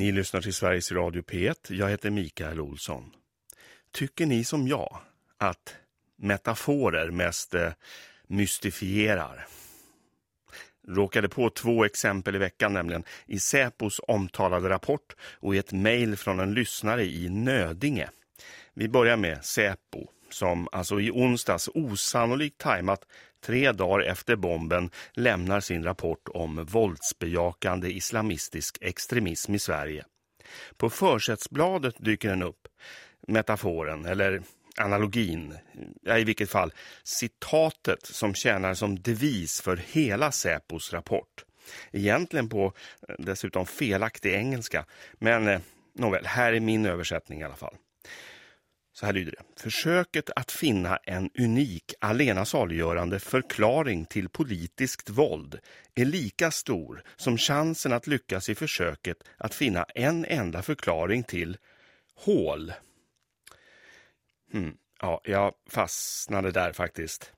Ni lyssnar till Sveriges Radio P1. Jag heter Mikael Olsson. Tycker ni som jag att metaforer mest eh, mystifierar? Råkade på två exempel i veckan nämligen i Säpos omtalade rapport och i ett mejl från en lyssnare i Nödinge. Vi börjar med Säpo som alltså i onsdags osannolikt tajmat tre dagar efter bomben lämnar sin rapport om våldsbejakande islamistisk extremism i Sverige. På försättsbladet dyker den upp, metaforen eller analogin, ja, i vilket fall citatet som tjänar som devis för hela Säpos rapport. Egentligen på eh, dessutom felaktig engelska, men eh, nåväl, här är min översättning i alla fall. Så här lyder det. Försöket att finna en unik, alena saliggörande förklaring till politiskt våld är lika stor som chansen att lyckas i försöket att finna en enda förklaring till hål. Hmm. Ja, jag fastnade där faktiskt.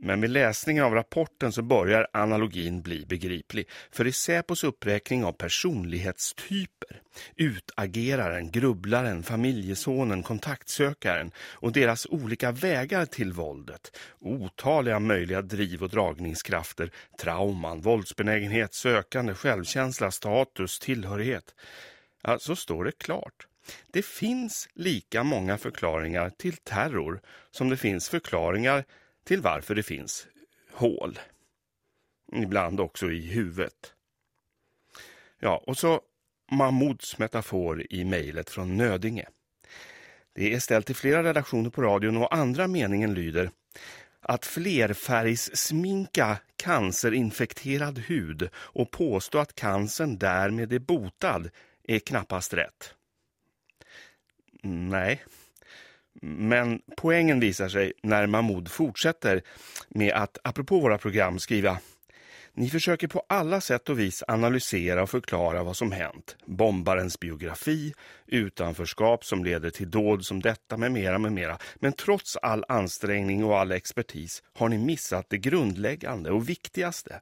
Men med läsningen av rapporten så börjar analogin bli begriplig. För i Säpos uppräkning av personlighetstyper, utageraren, grubblaren, familjesonen, kontaktsökaren och deras olika vägar till våldet, otaliga möjliga driv- och dragningskrafter, trauman, våldsbenägenhet, sökande, självkänsla, status, tillhörighet, ja, så står det klart. Det finns lika många förklaringar till terror som det finns förklaringar till varför det finns hål. Ibland också i huvudet. Ja, och så Mahmouds metafor i mejlet från Nödinge. Det är ställt till flera redaktioner på radion och andra meningen lyder att flerfärgssminka cancerinfekterad hud och påstå att cancern därmed är botad är knappast rätt. Nej, men poängen visar sig när Mahmoud fortsätter med att, apropå våra program, skriva Ni försöker på alla sätt och vis analysera och förklara vad som hänt. Bombarens biografi, utanförskap som leder till dåd som detta med mera med mera. Men trots all ansträngning och all expertis har ni missat det grundläggande och viktigaste.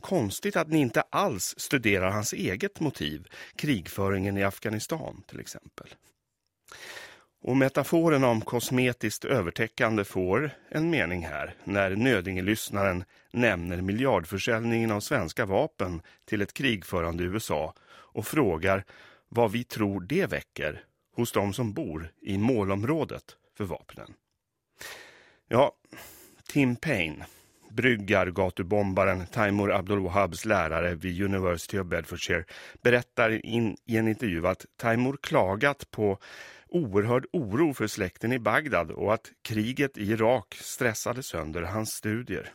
Konstigt att ni inte alls studerar hans eget motiv, krigföringen i Afghanistan till exempel. Och metaforen om kosmetiskt övertäckande får en mening här när Nödingelyssnaren nämner miljardförsäljningen av svenska vapen till ett krigförande USA och frågar vad vi tror det väcker hos de som bor i målområdet för vapnen. Ja, Tim Payne, bryggargatubombaren Taimur Abdulwahabs lärare vid University of Bedfordshire, berättar in, i en intervju att Taimur klagat på oerhörd oro för släkten i Bagdad och att kriget i Irak stressade sönder hans studier.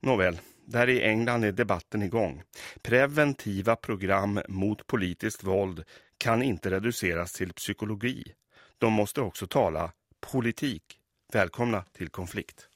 Nåväl, där i England är debatten igång. Preventiva program mot politiskt våld kan inte reduceras till psykologi. De måste också tala politik. Välkomna till konflikt.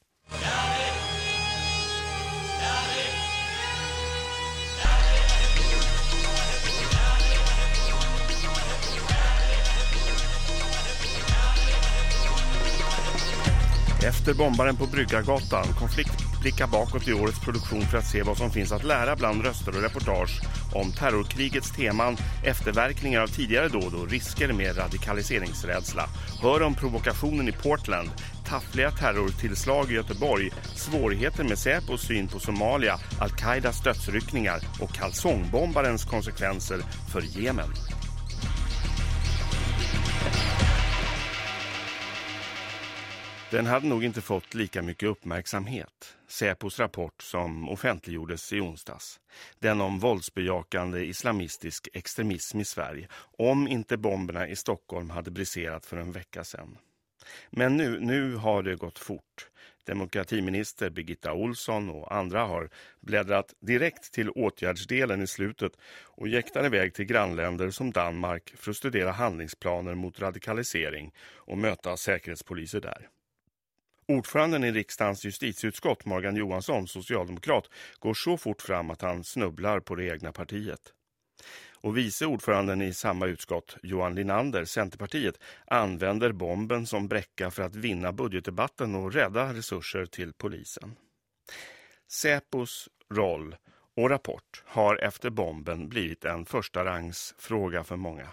Efter bombaren på Bryggargatan, konflikt blicka bakåt i årets produktion för att se vad som finns att lära bland röster och reportage om terrorkrigets teman, efterverkningar av tidigare dåd och risker med radikaliseringsrädsla. Hör om provokationen i Portland, taffliga terrortillslag i Göteborg, svårigheter med Säpos syn på Somalia, Al-Qaidas dödsryckningar och kalsongbombarens konsekvenser för Jemen. Den hade nog inte fått lika mycket uppmärksamhet. Säpos rapport som offentliggjordes i onsdags. Den om våldsbejakande islamistisk extremism i Sverige. Om inte bomberna i Stockholm hade briserat för en vecka sedan. Men nu, nu har det gått fort. Demokratiminister Birgitta Olsson och andra har bläddrat direkt till åtgärdsdelen i slutet och jäktar iväg till grannländer som Danmark för att studera handlingsplaner mot radikalisering och möta säkerhetspoliser där. Ordföranden i riksdagens justitieutskott, Morgan Johansson, socialdemokrat, går så fort fram att han snubblar på det egna partiet. Och vice ordföranden i samma utskott, Johan Linander, Centerpartiet, använder bomben som bräcka för att vinna budgetdebatten och rädda resurser till polisen. Säpos roll och Rapport har efter bomben blivit en första rangs fråga för många.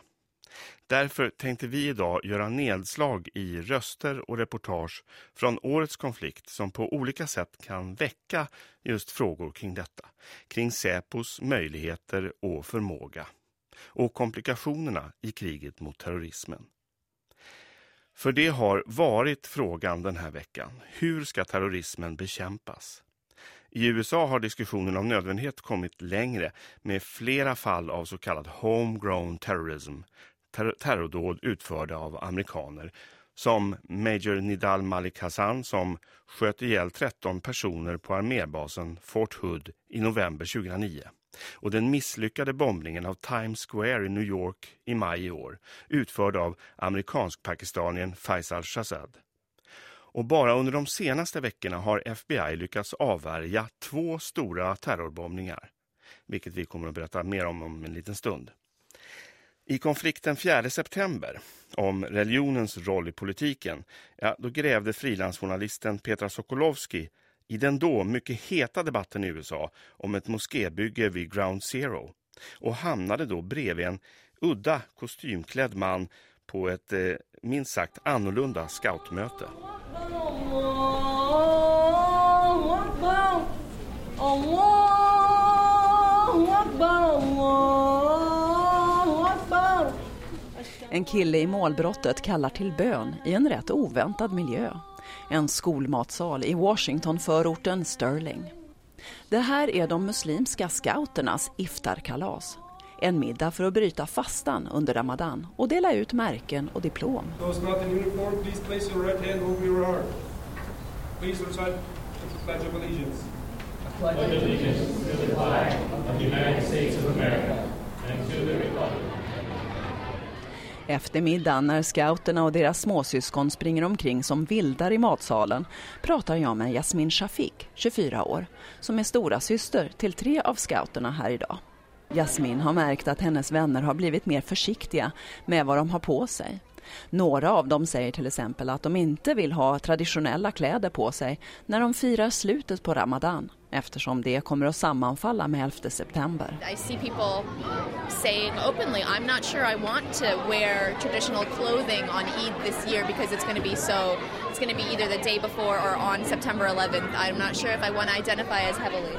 Därför tänkte vi idag göra nedslag i röster och reportage från årets konflikt som på olika sätt kan väcka just frågor kring detta. Kring Säpos möjligheter och förmåga. Och komplikationerna i kriget mot terrorismen. För det har varit frågan den här veckan. Hur ska terrorismen bekämpas? I USA har diskussionen om nödvändighet kommit längre med flera fall av så kallad homegrown terrorism, ter terrordåd utförda av amerikaner, som Major Nidal Malik Hassan som sköt ihjäl 13 personer på armébasen Fort Hood i november 2009 och den misslyckade bombningen av Times Square i New York i maj i år utförd av amerikansk-pakistanien Faisal Shahzad. Och bara under de senaste veckorna har FBI lyckats avvärja två stora terrorbombningar, vilket vi kommer att berätta mer om om en liten stund. I konflikten 4 september om religionens roll i politiken, ja, då grävde frilansjournalisten Petra Sokolowski i den då mycket heta debatten i USA om ett moskébygge vid Ground Zero och hamnade då bredvid en udda kostymklädd man på ett eh, minst sagt annorlunda scoutmöte. En kille i målbrottet kallar till bön i en rätt oväntad miljö. En skolmatsal i Washington-förorten Sterling. Det här är de muslimska scouternas iftarkalas. En middag för att bryta fastan under Ramadan och dela ut märken och diplom. Pledge allegiance to the flag of the United States of America and to the republic eftermiddag när scouterna och deras småsyskon springer omkring som vildar i matsalen pratar jag med Jasmin Shafik, 24 år, som är stora syster till tre av scouterna här idag. Jasmin har märkt att hennes vänner har blivit mer försiktiga med vad de har på sig. Några av dem säger till exempel att de inte vill ha traditionella kläder på sig när de firar slutet på Ramadan eftersom det kommer att sammanfalla med 11 september. I see people saying openly I'm not sure I want to wear traditional clothing on Eid this year because it's going to be so it's going to be either the day before or on September 11th. I'm not sure if I want to identify as heavily.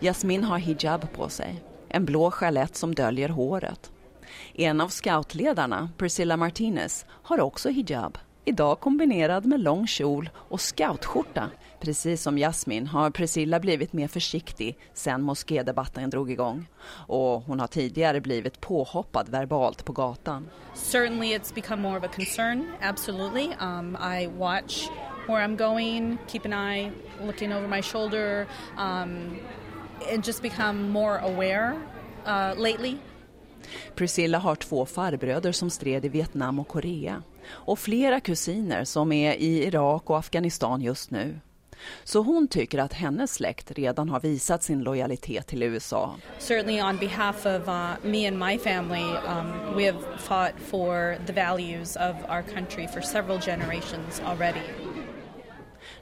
Jasmin har hijab på sig, en blå chalett som döljer håret. En av scoutledarna, Priscilla Martinez, har också hijab. Idag kombinerad med lång kjol och scoutskjorta. Precis som Jasmin har Priscilla blivit mer försiktig sen moskédebatten drog igång. Och hon har tidigare blivit påhoppad verbalt på gatan. Certainly it's become more of a concern, absolutely. Um, I watch where I'm going, keep an eye looking over my shoulder um, and just become more aware uh, lately Priscilla har två farbröder som stred i Vietnam och Korea och flera kusiner som är i Irak och Afghanistan just nu. Så hon tycker att hennes släkt redan har visat sin lojalitet till USA. Certainly on behalf of uh, me and my family, um, we have fought for the values of our country for several generations already.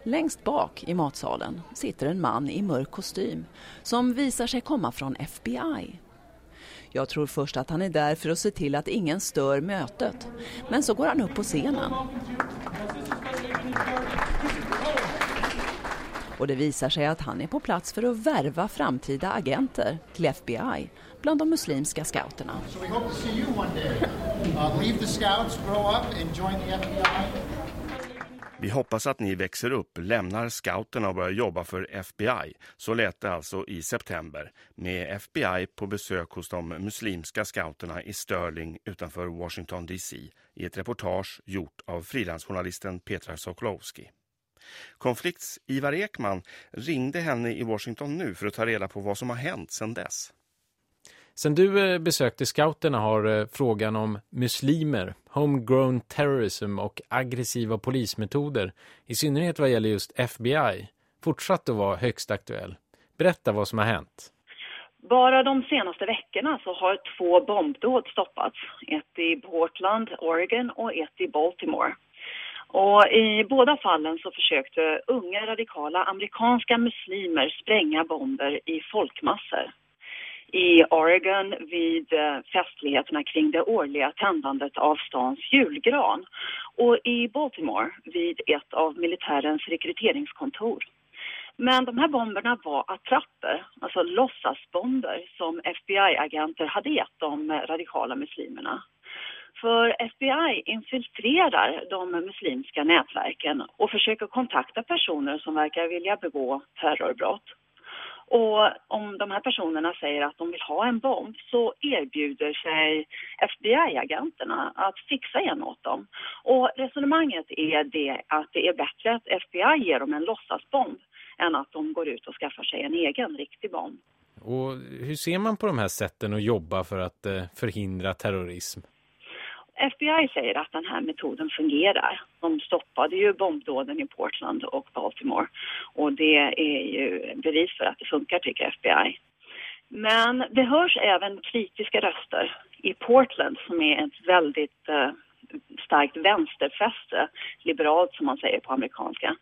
Längst bak i matsalen sitter en man i mörk kostym som visar sig komma från FBI. Jag tror först att han är där för att se till att ingen stör mötet. Men så går han upp på scenen. Och det visar sig att han är på plats för att värva framtida agenter till FBI bland de muslimska scouterna. So vi hoppas att ni växer upp, lämnar scouterna och börjar jobba för FBI. Så lät det alltså i september med FBI på besök hos de muslimska scouterna i Sterling utanför Washington DC i ett reportage gjort av frilansjournalisten Petra Sokolowski. Konflikts Ivar Ekman ringde henne i Washington nu för att ta reda på vad som har hänt sedan dess. Sen du eh, besökte scouterna har eh, frågan om muslimer, homegrown terrorism och aggressiva polismetoder, i synnerhet vad gäller just FBI, fortsatt att vara högst aktuell. Berätta vad som har hänt. Bara de senaste veckorna så har två bombdåd stoppats. Ett i Portland, Oregon och ett i Baltimore. Och I båda fallen så försökte unga radikala amerikanska muslimer spränga bomber i folkmassor. I Oregon vid eh, festligheterna kring det årliga tändandet av stans julgran och i Baltimore vid ett av militärens rekryteringskontor. Men de här bomberna var attrapper, alltså låtsasbomber som FBI-agenter hade gett de radikala muslimerna. För FBI infiltrerar de muslimska nätverken och försöker kontakta personer som verkar vilja begå terrorbrott. Och om de här personerna säger att de vill ha en bomb så erbjuder sig FBI-agenterna att fixa en åt dem. Och resonemanget är det att det är bättre att FBI ger dem en låtsasbomb än att de går ut och skaffar sig en egen riktig bomb. Och hur ser man på de här sätten att jobba för att eh, förhindra terrorism? FBI säger att den här metoden fungerar. De stoppade ju bombdåden i Portland och Baltimore och det är ju bevis för att det funkar tycker FBI. Men det hörs även kritiska röster i Portland som är ett väldigt eh, starkt vänsterfäste, liberalt som man säger på amerikanska.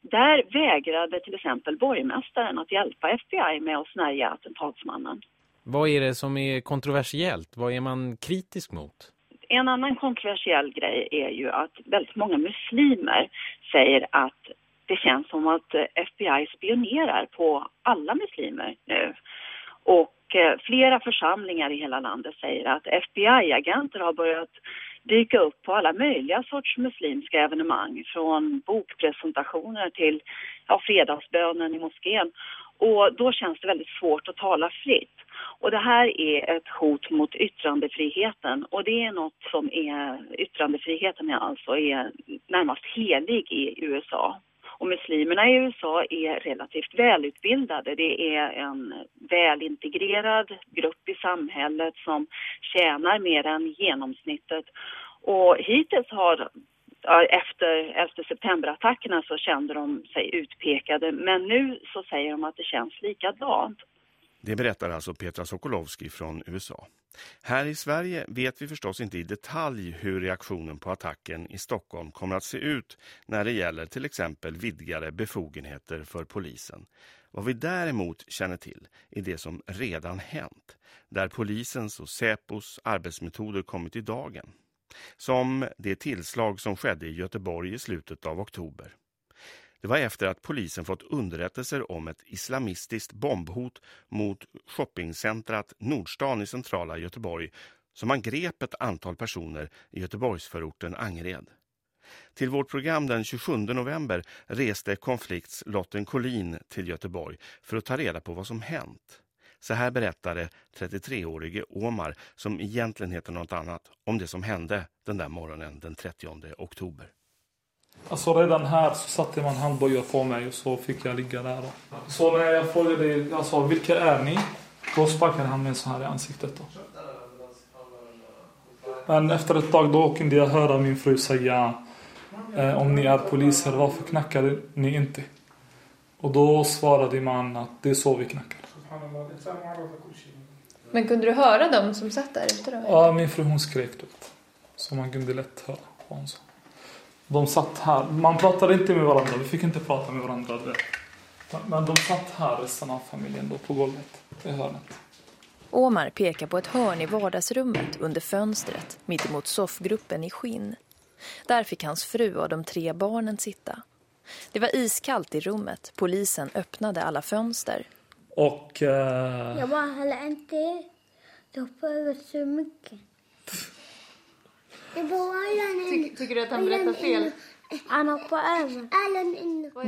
Där vägrade till exempel borgmästaren att hjälpa FBI med att snärja attentatsmannen. Vad är det som är kontroversiellt? Vad är man kritisk mot? En annan kontroversiell grej är ju att väldigt många muslimer säger att det känns som att eh, FBI spionerar på alla muslimer nu. Och eh, flera församlingar i hela landet säger att FBI-agenter har börjat dyka upp på alla möjliga sorts muslimska evenemang. Från bokpresentationer till ja, fredagsbönen i moskén. Och då känns det väldigt svårt att tala fritt. Och det här är ett hot mot yttrandefriheten och det är något som är, yttrandefriheten är alltså är närmast helig i USA. Och muslimerna i USA är relativt välutbildade. Det är en välintegrerad grupp i samhället som tjänar mer än genomsnittet. Och hittills har efter 11 september-attackerna så kände de sig utpekade men nu så säger de att det känns likadant. Det berättar alltså Petra Sokolowski från USA. Här i Sverige vet vi förstås inte i detalj hur reaktionen på attacken i Stockholm kommer att se ut när det gäller till exempel vidgade befogenheter för polisen. Vad vi däremot känner till är det som redan hänt, där polisens och Säpos arbetsmetoder kommit i dagen. Som det tillslag som skedde i Göteborg i slutet av oktober. Det var efter att polisen fått underrättelser om ett islamistiskt bombhot mot shoppingcentrat Nordstan i centrala Göteborg som man grep ett antal personer i Göteborgsförorten Angered. Till vårt program den 27 november reste konflikts Lotten Collin till Göteborg för att ta reda på vad som hänt. Så här berättade 33-årige Omar, som egentligen heter något annat, om det som hände den där morgonen den 30 oktober. Alltså redan här så satte man handbojor på mig och så fick jag ligga där. Så när jag frågade, alltså, vilka är ni? Då sparkade han mig så här i ansiktet. Då. Men efter ett tag då kunde jag höra min fru säga eh, om ni är poliser, varför knackar ni inte? Och då svarade man att det är så vi knackar. Men kunde du höra dem som satt där ute då? Ja, min fru hon skrek då. Så man kunde lätt höra vad hon sa. De satt här. Man pratade inte med varandra. Vi fick inte prata med varandra. Men de satt här, resten av familjen, då, på golvet i hörnet. Omar pekar på ett hörn i vardagsrummet under fönstret mittemot soffgruppen i skinn. Där fick hans fru och de tre barnen sitta. Det var iskallt i rummet. Polisen öppnade alla fönster. Och... Uh... Jag bara, inte. Det hoppade så mycket. Ty tycker du att han berättar fel?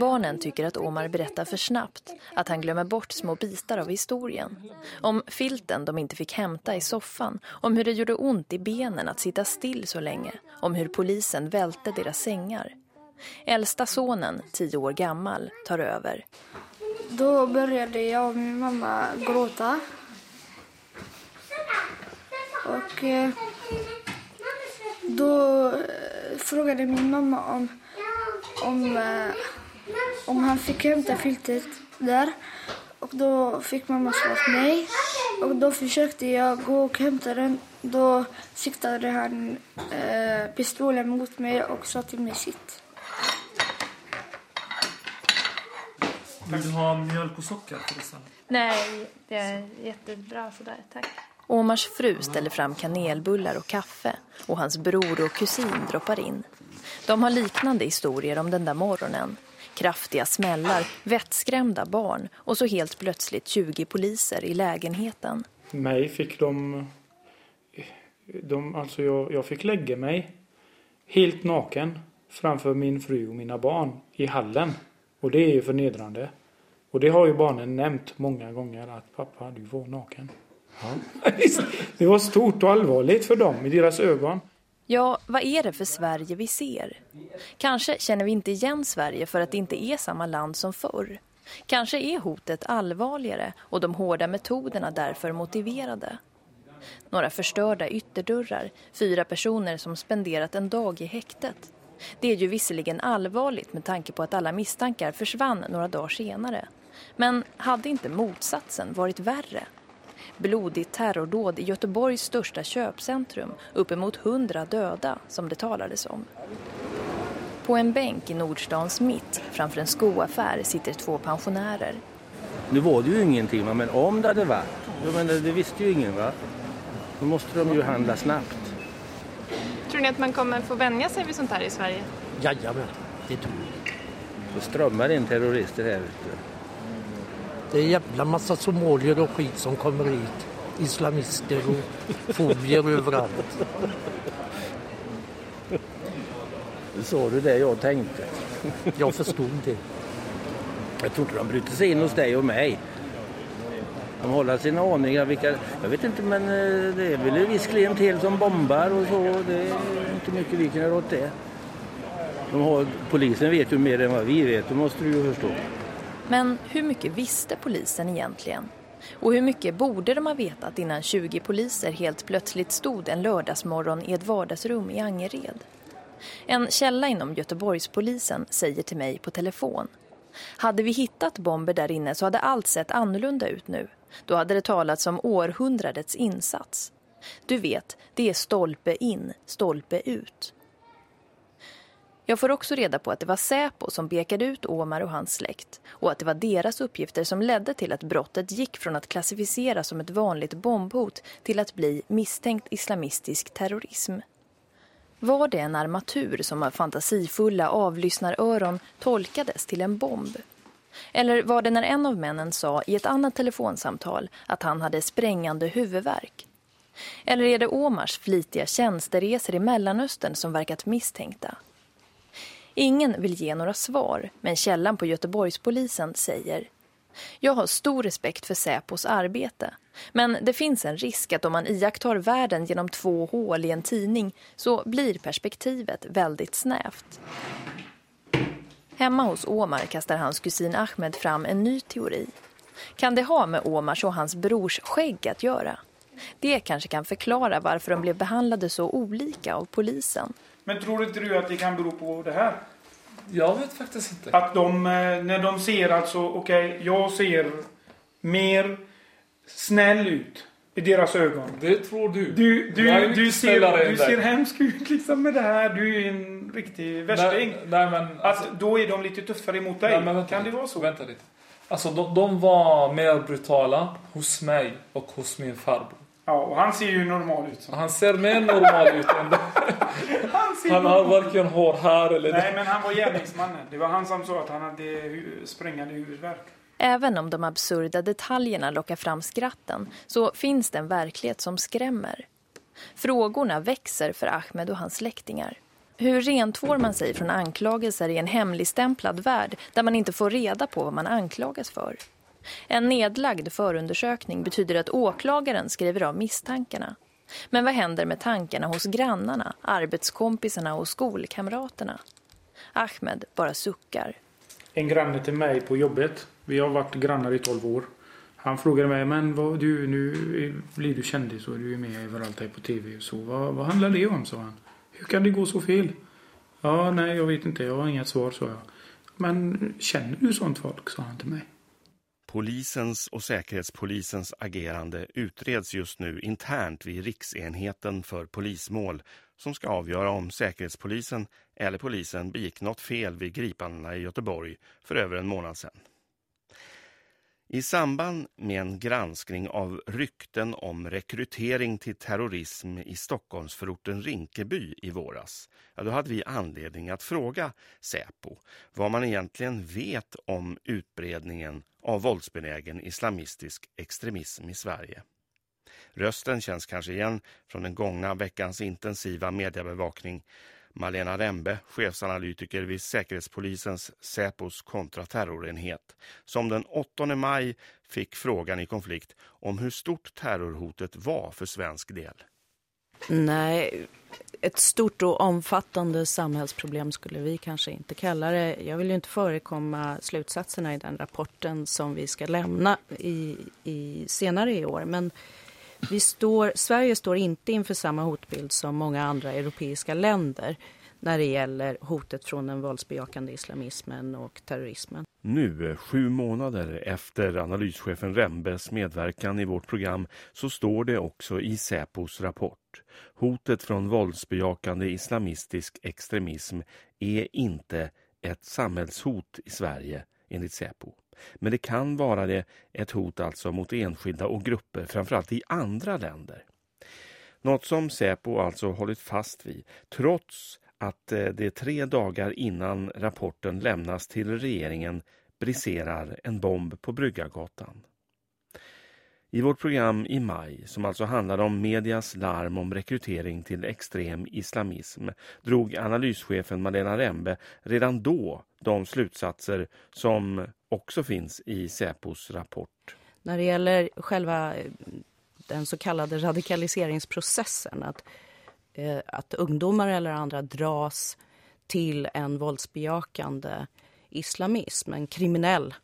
Barnen tycker att Omar berättar för snabbt, att han glömmer bort små bitar av historien. Om filten de inte fick hämta i soffan, om hur det gjorde ont i benen att sitta still så länge, om hur polisen välte deras sängar. Äldsta sonen, tio år gammal, tar över. Då började jag och min mamma gråta. Och eh, då eh, frågade min mamma om, om, eh, om han fick hämta filtret där. Och då fick mamma svara nej. Och då försökte jag gå och hämta den. Då siktade han eh, pistolen mot mig och sa till mig sitt. Vill du ha mjölk och socker förresten? Nej, det är jättebra sådär. Tack. Omars fru ställer fram kanelbullar och kaffe och hans bror och kusin droppar in. De har liknande historier om den där morgonen. Kraftiga smällar, vettskrämda barn och så helt plötsligt 20 poliser i lägenheten. Mig fick de... de alltså jag, jag fick lägga mig helt naken framför min fru och mina barn i hallen. Och det är ju förnedrande. Och det har ju barnen nämnt många gånger att pappa du var naken. Ja. det var stort och allvarligt för dem i deras ögon. Ja, vad är det för Sverige vi ser? Kanske känner vi inte igen Sverige för att det inte är samma land som förr. Kanske är hotet allvarligare och de hårda metoderna därför motiverade. Några förstörda ytterdörrar, fyra personer som spenderat en dag i häktet. Det är ju visserligen allvarligt med tanke på att alla misstankar försvann några dagar senare. Men hade inte motsatsen varit värre? blodigt terrordåd i Göteborgs största köpcentrum, uppemot hundra döda som det talades om. På en bänk i Nordstans mitt framför en skoaffär sitter två pensionärer. Nu var det ju ingenting, men om det hade varit, jag menar, det visste ju ingen va. Då måste de ju handla snabbt. Tror ni att man kommer få vänja sig vid sånt här i Sverige? Jajamän, det tror jag. Det strömmar in terrorister här ute. Det är en jävla massa somalier och skit som kommer hit. Islamister och fobier överallt. Sa du det jag tänkte? Jag förstod det. Jag tror inte de bryter sig in hos dig och mig. De håller sina aningar. Vilka, jag vet inte men eh, det är väl en viss klientel som bombar och så. Det är inte mycket vi kan göra åt det. De har, polisen vet ju mer än vad vi vet, det måste du ju förstå. Men hur mycket visste polisen egentligen? Och hur mycket borde de ha vetat innan 20 poliser helt plötsligt stod en lördagsmorgon i ett vardagsrum i Angered? En källa inom Göteborgspolisen säger till mig på telefon. Hade vi hittat bomber där inne så hade allt sett annorlunda ut nu. Då hade det talats om århundradets insats. Du vet, det är stolpe in, stolpe ut. Jag får också reda på att det var Säpo som bekade ut Omar och hans släkt och att det var deras uppgifter som ledde till att brottet gick från att klassificeras som ett vanligt bombhot till att bli misstänkt islamistisk terrorism. Var det en armatur som av fantasifulla avlyssnaröron tolkades till en bomb? Eller var det när en av männen sa i ett annat telefonsamtal att han hade sprängande huvudvärk? Eller är det Omars flitiga tjänsteresor i Mellanöstern som verkat misstänkta? Ingen vill ge några svar, men källan på Göteborgspolisen säger Jag har stor respekt för Säpos arbete, men det finns en risk att om man iakttar världen genom två hål i en tidning så blir perspektivet väldigt snävt. Hemma hos Omar kastar hans kusin Ahmed fram en ny teori. Kan det ha med Omars och hans brors skägg att göra? Det kanske kan förklara varför de blev behandlade så olika av polisen. Men tror inte du att det kan bero på det här? Jag vet faktiskt inte. Att de, eh, när de ser alltså, okej, okay, jag ser mer snäll ut i deras ögon. Det tror du. Du, du, du, ser, du ser hemsk ut liksom med det här. Du är en riktig värsting. Nej, nej, men, alltså, att då är de lite tuffare emot dig. Nej, kan det vara så? Vänta lite. Alltså de, de var mer brutala hos mig och hos min farbror. Ja, och han ser ju normal ut. Så. Han ser mer normal ut än. Han, han har varken hår här eller... Nej, men han var gärningsmannen. Det var han som sa att han hade sprängande huvudvärk. Även om de absurda detaljerna lockar fram skratten så finns det en verklighet som skrämmer. Frågorna växer för Ahmed och hans släktingar. Hur rentvår man sig från anklagelser i en hemligstämplad värld där man inte får reda på vad man anklagas för? En nedlagd förundersökning betyder att åklagaren skriver av misstankarna. Men vad händer med tankarna hos grannarna, arbetskompisarna och skolkamraterna? Ahmed bara suckar. En granne till mig på jobbet. Vi har varit grannar i 12 år. Han frågade mig, men vad, du, nu blir du kändis och du är med överallt här på tv. Så, vad, vad handlar det om, sa han. Hur kan det gå så fel? Ja, nej, jag vet inte. Jag har inget svar, sa jag. Men känner du sånt folk, sa han till mig. Polisens och Säkerhetspolisens agerande utreds just nu internt vid riksenheten för polismål som ska avgöra om Säkerhetspolisen eller polisen begick något fel vid gripandena i Göteborg för över en månad sedan. I samband med en granskning av rykten om rekrytering till terrorism i Stockholmsförorten Rinkeby i våras, ja, då hade vi anledning att fråga Säpo vad man egentligen vet om utbredningen av våldsbenägen islamistisk extremism i Sverige. Rösten känns kanske igen från den gångna veckans intensiva mediebevakning Malena Rembe, chefsanalytiker vid Säkerhetspolisens Säpos kontraterrorenhet, som den 8 maj fick frågan i konflikt om hur stort terrorhotet var för svensk del. Nej, ett stort och omfattande samhällsproblem skulle vi kanske inte kalla det. Jag vill ju inte förekomma slutsatserna i den rapporten som vi ska lämna i, i senare i år. Men vi står, Sverige står inte inför samma hotbild som många andra europeiska länder när det gäller hotet från den våldsbejakande islamismen och terrorismen. Nu, sju månader efter analyschefen Rembes medverkan i vårt program, så står det också i Säpos rapport. Hotet från våldsbejakande islamistisk extremism är inte ett samhällshot i Sverige, enligt Säpo. Men det kan vara det ett hot alltså mot enskilda och grupper, framförallt i andra länder. Något som Säpo alltså hållit fast vid, trots att eh, det tre dagar innan rapporten lämnas till regeringen briserar en bomb på Bryggargatan. I vårt program i maj, som alltså handlade om medias larm om rekrytering till extrem islamism, drog analyschefen Malena Rembe redan då de slutsatser som också finns i Säpos rapport. När det gäller själva eh, den så kallade radikaliseringsprocessen, att, eh, att ungdomar eller andra dras till en våldsbejakande islamism, en kriminell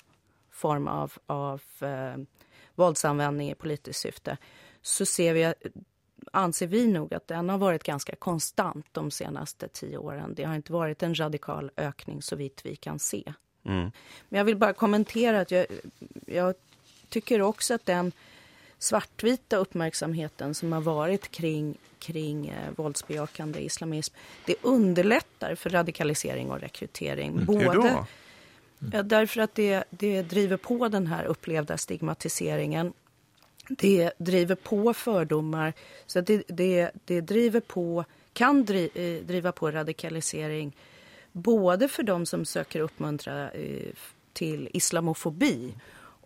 form av, av eh, våldsanvändning i politiskt syfte, så ser vi, anser vi nog att den har varit ganska konstant de senaste tio åren. Det har inte varit en radikal ökning så vitt vi kan se. Mm. Men jag vill bara kommentera att jag, jag tycker också att den svartvita uppmärksamheten som har varit kring, kring eh, våldsbejakande islamism, det underlättar för radikalisering och rekrytering. Mm. Både? Ja, därför att det, det driver på den här upplevda stigmatiseringen. Det driver på fördomar. Så det, det, det driver på, kan dri, eh, driva på radikalisering både för de som söker uppmuntra eh, till islamofobi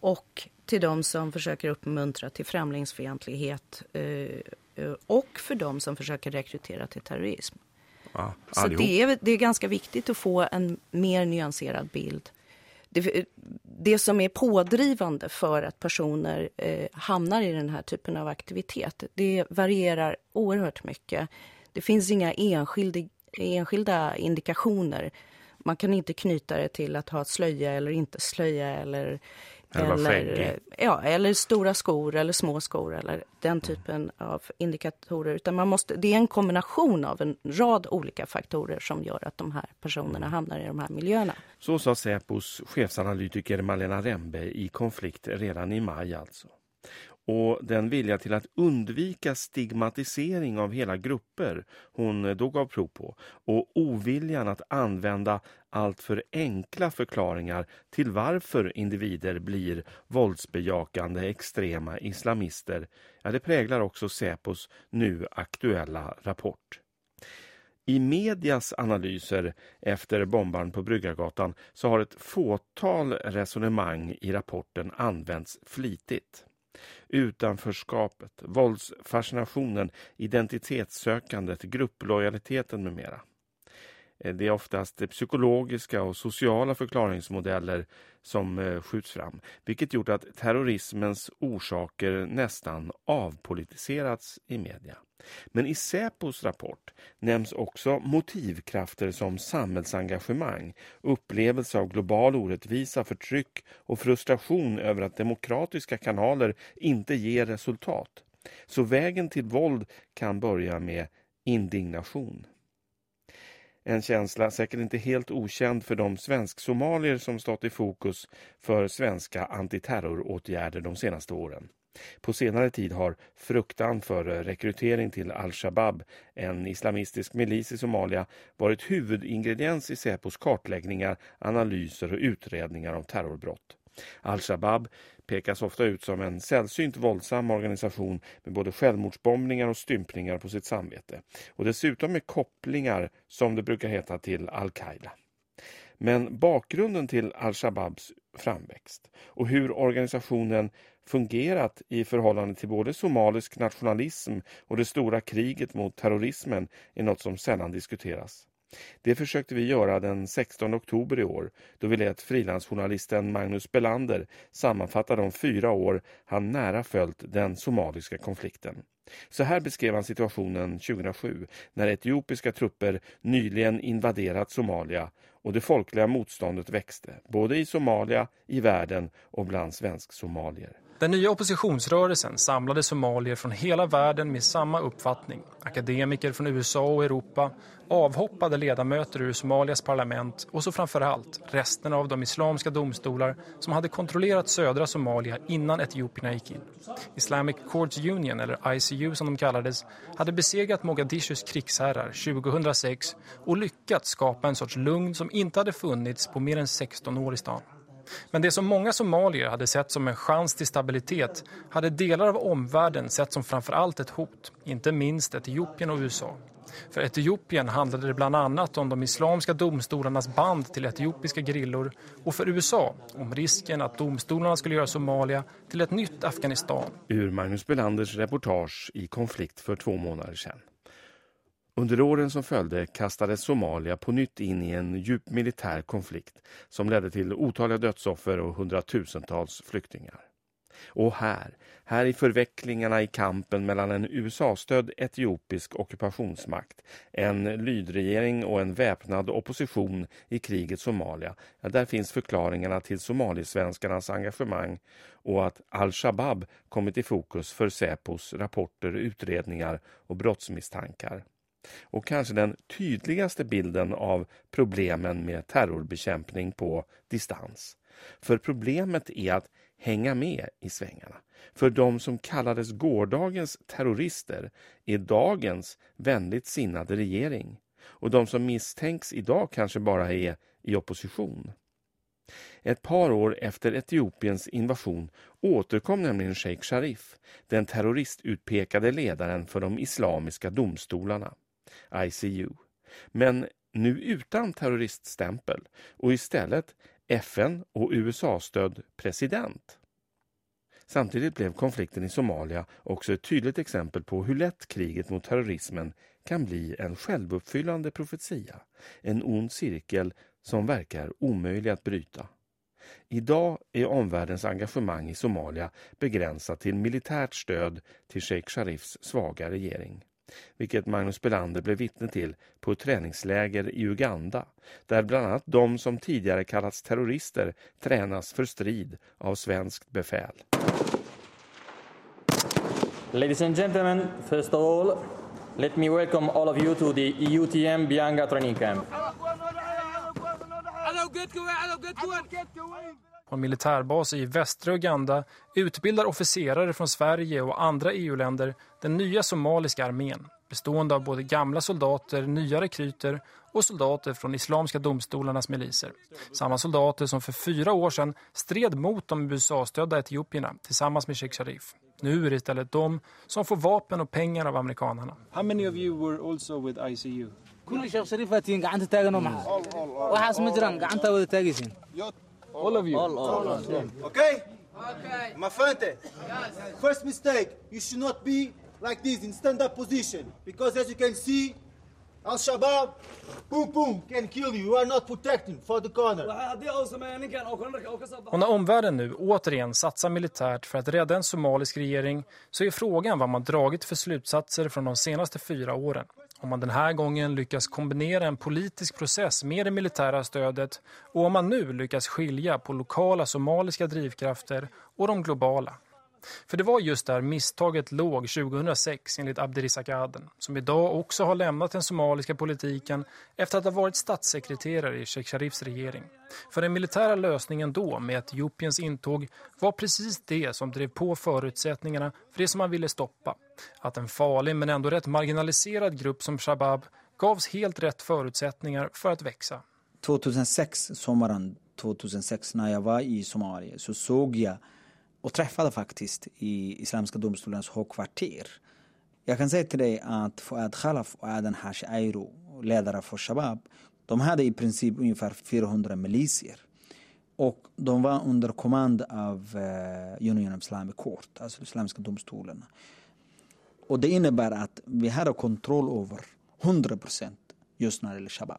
och till de som försöker uppmuntra till främlingsfientlighet eh, och för de som försöker rekrytera till terrorism. Ja, Så det är, det är ganska viktigt att få en mer nyanserad bild det, det som är pådrivande för att personer eh, hamnar i den här typen av aktivitet, det varierar oerhört mycket. Det finns inga enskilda, enskilda indikationer. Man kan inte knyta det till att ha slöja eller inte slöja eller eller, ja, eller stora skor eller små skor eller den typen av indikatorer. Utan man måste, det är en kombination av en rad olika faktorer som gör att de här personerna hamnar i de här miljöerna. Så sa Säpos chefsanalytiker Malena Rembe i konflikt redan i maj alltså och den vilja till att undvika stigmatisering av hela grupper hon eh, då gav prov på. Och oviljan att använda alltför enkla förklaringar till varför individer blir våldsbejakande extrema islamister, ja det präglar också Säpos nu aktuella rapport. I medias analyser efter bombaren på Bryggargatan så har ett fåtal resonemang i rapporten använts flitigt utanförskapet, våldsfascinationen, identitetssökandet, grupplojaliteten med mera. Eh, det är oftast psykologiska och sociala förklaringsmodeller som eh, skjuts fram, vilket gjort att terrorismens orsaker nästan avpolitiserats i media. Men i Säpos rapport nämns också motivkrafter som samhällsengagemang, upplevelse av global orättvisa, förtryck och frustration över att demokratiska kanaler inte ger resultat. Så vägen till våld kan börja med indignation. En känsla säkert inte helt okänd för de svensk-somalier som stått i fokus för svenska antiterroråtgärder de senaste åren. På senare tid har fruktan för rekrytering till Al-Shabaab, en islamistisk milis i Somalia, varit huvudingrediens i Säpos kartläggningar, analyser och utredningar av terrorbrott. Al-Shabaab pekas ofta ut som en sällsynt våldsam organisation med både självmordsbombningar och stympningar på sitt samvete. Och dessutom med kopplingar, som det brukar heta, till Al-Qaida. Men bakgrunden till Al-Shabaabs framväxt och hur organisationen fungerat i förhållande till både somalisk nationalism och det stora kriget mot terrorismen är något som sällan diskuteras. Det försökte vi göra den 16 oktober i år då vi lät frilansjournalisten Magnus Belander sammanfatta de fyra år han nära följt den somaliska konflikten. Så här beskrev han situationen 2007 när etiopiska trupper nyligen invaderat Somalia och det folkliga motståndet växte, både i Somalia, i världen och bland svensk-somalier. Den nya oppositionsrörelsen samlade somalier från hela världen med samma uppfattning. Akademiker från USA och Europa, avhoppade ledamöter ur Somalias parlament och så framförallt resten av de islamska domstolar som hade kontrollerat södra Somalia innan etiopierna gick in. Islamic Courts Union, eller ICU som de kallades, hade besegrat Mogadishus krigsherrar 2006 och lyckats skapa en sorts lugn som inte hade funnits på mer än 16 år i stan. Men det som många somalier hade sett som en chans till stabilitet hade delar av omvärlden sett som framförallt ett hot, inte minst Etiopien och USA. För Etiopien handlade det bland annat om de islamska domstolarnas band till etiopiska grillor och för USA om risken att domstolarna skulle göra Somalia till ett nytt Afghanistan. Ur Magnus Belanders reportage i konflikt för två månader sedan. Under åren som följde kastades Somalia på nytt in i en djup militär konflikt som ledde till otaliga dödsoffer och hundratusentals flyktingar. Och här, här i förvecklingarna i kampen mellan en USA-stödd etiopisk ockupationsmakt, en lydregering och en väpnad opposition i kriget Somalia, ja, där finns förklaringarna till somalisvenskarnas engagemang och att Al-Shabaab kommit i fokus för Säpos rapporter, utredningar och brottsmisstankar och kanske den tydligaste bilden av problemen med terrorbekämpning på distans. För problemet är att hänga med i svängarna. För de som kallades gårdagens terrorister är dagens vänligt sinnade regering. Och de som misstänks idag kanske bara är i opposition. Ett par år efter Etiopiens invasion återkom nämligen Sheikh Sharif, den terroristutpekade ledaren för de islamiska domstolarna. ICU. Men nu utan terroriststämpel och istället FN och USA-stödd president. Samtidigt blev konflikten i Somalia också ett tydligt exempel på hur lätt kriget mot terrorismen kan bli en självuppfyllande profetia. En ond cirkel som verkar omöjlig att bryta. Idag är omvärldens engagemang i Somalia begränsat till militärt stöd till Sheikh Sharifs svaga regering vilket Magnus Belander blev vittne till på ett träningsläger i Uganda, där bland annat de som tidigare kallats terrorister tränas för strid av svenskt befäl. Ladies and gentlemen, first of all, let me welcome all of you to the EUTM Bianga training camp. på en militärbas i västra Uganda utbildar officerare från Sverige och andra EU-länder den nya somaliska armén bestående av både gamla soldater, nya rekryter och soldater från islamska domstolarnas miliser. Samma soldater som för fyra år sedan stred mot de USA-stödda etiopierna tillsammans med Sheikh Sharif. Nu är det istället de som får vapen och pengar av amerikanerna. How many of you were also with ICU? كل شيخ شريف فاتين قاعد تتاجنوا معه وحاس مجرم قاعد تاخذ تاجسين All of you. All, all, all of them. Okay? Okay. Mafante. Yes. First mistake, you should not be like this in stand-up position. Because as you can see, Al-Shabaab, boom, boom, can kill you. You are not protecting for the corner. Och när omvärlden nu återigen satsar militärt för att rädda en somalisk regering så är frågan vad man dragit för slutsatser från de senaste fyra åren om man den här gången lyckas kombinera en politisk process med det militära stödet och om man nu lyckas skilja på lokala somaliska drivkrafter och de globala. För det var just där misstaget låg 2006 enligt Abdirizak Aden, som idag också har lämnat den somaliska politiken efter att ha varit statssekreterare i Sheikh Sharifs regering. För den militära lösningen då med Etiopiens intåg var precis det som drev på förutsättningarna för det som man ville stoppa. Att en farlig men ändå rätt marginaliserad grupp som Shabab gavs helt rätt förutsättningar för att växa. 2006, sommaren 2006 när jag var i Somalia så såg jag och träffade faktiskt i Islamiska domstolens högkvarter. Jag kan säga till dig att Fouad Khalaf och Aden Hashi Airo, ledare för Shabab, de hade i princip ungefär 400 milisier. Och de var under kommando av eh, Union of Islamic Court, alltså Islamiska domstolen. Och det innebär att vi hade kontroll över 100 procent just när det gäller Shabab.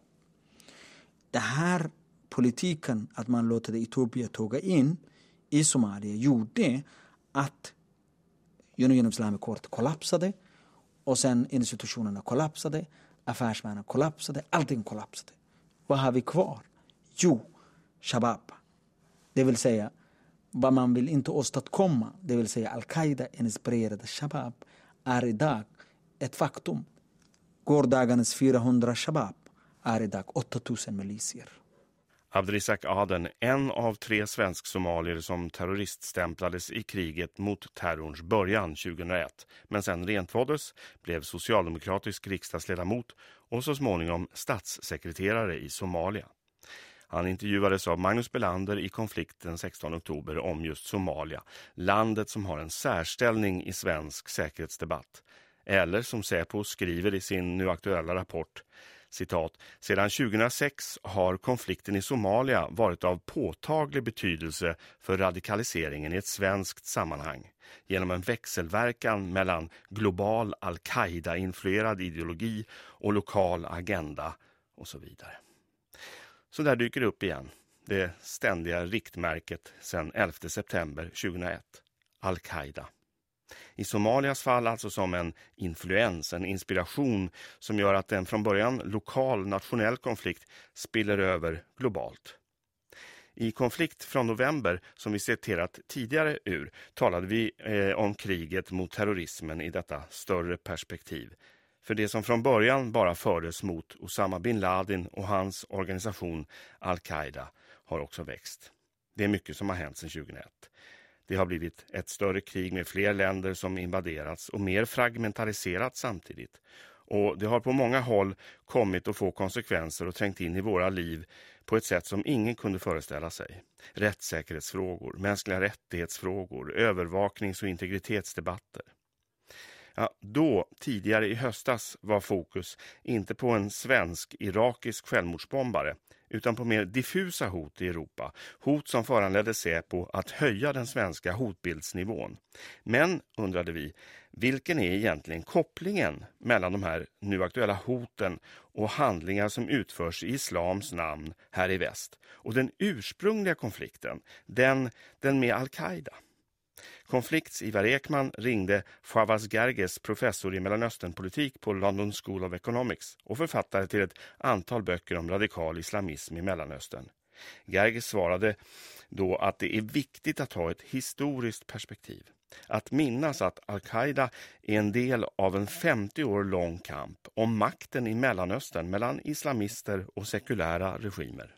Den här politiken att man låter Etiopien tåga in i Somalia gjorde att Union of Islamic Court kollapsade och sen institutionerna kollapsade, affärsmännen kollapsade, allting kollapsade. Vad har vi kvar? Jo, Shabab. Det vill säga vad man vill inte åstadkomma, det vill säga Al-Qaida inspirerade Shabab, är idag ett faktum. Gårdagens 400 Shabab är idag 8000 milisier. Abdrisak Aden, en av tre svensk-somalier som terroriststämplades i kriget mot terrorns början 2001, men sen rentvåddes, blev socialdemokratisk riksdagsledamot och så småningom statssekreterare i Somalia. Han intervjuades av Magnus Belander i konflikten 16 oktober om just Somalia, landet som har en särställning i svensk säkerhetsdebatt. Eller som Säpo skriver i sin nu aktuella rapport, citat, sedan 2006 har konflikten i Somalia varit av påtaglig betydelse för radikaliseringen i ett svenskt sammanhang genom en växelverkan mellan global al-Qaida-influerad ideologi och lokal agenda och så vidare. Så där dyker det upp igen, det ständiga riktmärket sedan 11 september 2001, al-Qaida. I Somalias fall alltså som en influens, en inspiration som gör att en från början lokal nationell konflikt spiller över globalt. I konflikt från november, som vi citerat tidigare ur, talade vi eh, om kriget mot terrorismen i detta större perspektiv. För det som från början bara fördes mot Osama bin Laden och hans organisation Al-Qaida har också växt. Det är mycket som har hänt sedan 2001. Det har blivit ett större krig med fler länder som invaderats och mer fragmentariserat samtidigt. Och det har på många håll kommit att få konsekvenser och trängt in i våra liv på ett sätt som ingen kunde föreställa sig. Rättssäkerhetsfrågor, mänskliga rättighetsfrågor, övervaknings- och integritetsdebatter. Ja, då, tidigare i höstas, var fokus inte på en svensk-irakisk självmordsbombare utan på mer diffusa hot i Europa. Hot som föranledde Säpo att höja den svenska hotbildsnivån. Men, undrade vi, vilken är egentligen kopplingen mellan de här nu aktuella hoten och handlingar som utförs i islams namn här i väst och den ursprungliga konflikten, den, den med Al-Qaida? Konflikts Ivar Ekman ringde Fawaz Gerges, professor i Mellanösternpolitik på London School of Economics och författare till ett antal böcker om radikal islamism i Mellanöstern. Gerges svarade då att det är viktigt att ha ett historiskt perspektiv. Att minnas att Al-Qaida är en del av en 50 år lång kamp om makten i Mellanöstern mellan islamister och sekulära regimer.